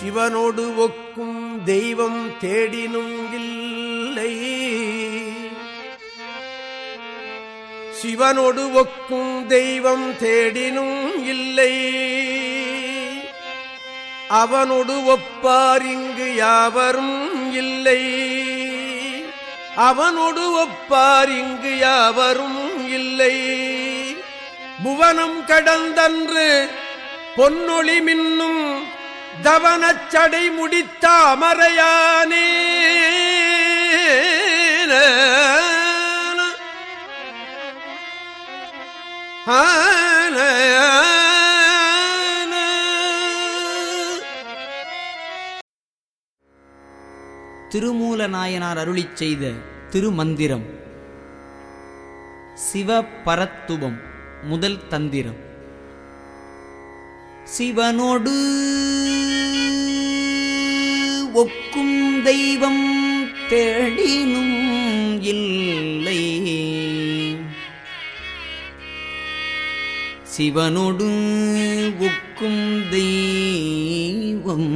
சிவனோடு ஒக்கும் தெய்வம் தேடினும் இல்லை. சிவனோடு ஒக்கும் தெய்வம் தேடினும் இல்லை. அவனோடு ஒப்பார் இங்கு யாவரும் இல்லை. அவனோடு ஒப்பார் இங்கு யாவரும் இல்லை. புவனம் கடந்தன்று பொன்னொளி மின்னும் தவனச்சடை முடித்த அமரையானே திருமூல நாயனார் அருளிச் செய்த திருமந்திரம். சிவ பரத்துவம் முதல் தந்திரம். சிவனோடு ஒக்கும் தெய்வம் தேடினும் இல்லை. சிவனோடு ஒக்கும் தெய்வம்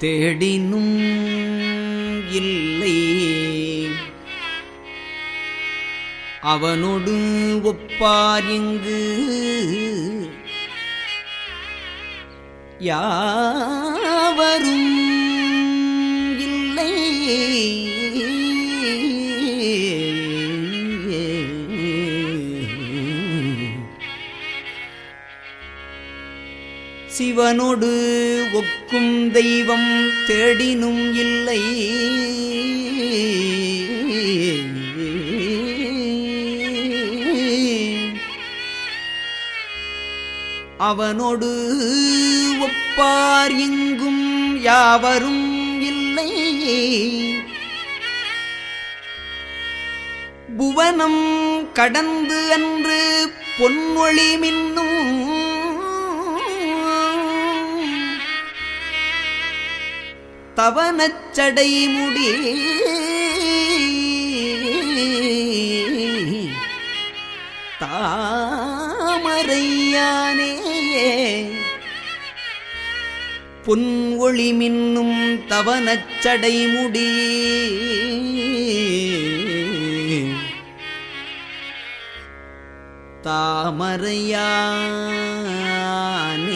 தேடினும் இல்லை. அவனொடு ஒப்பாரிங்கு யாவரும் இல்லை. சிவனொடு ஒக்கும் தெய்வம் தேடினும் இல்லை. அவனோடு ஒப்பார் எங்கும் யாவரும் இல்லை. புவனம் கடந்து அன்று பொன்மொழி மின்னும். தவனச்சடை முடி. தா தாமரையானே பொன் ஒளி மின்னும் தவனச்சடைமுடி தாமரையானே.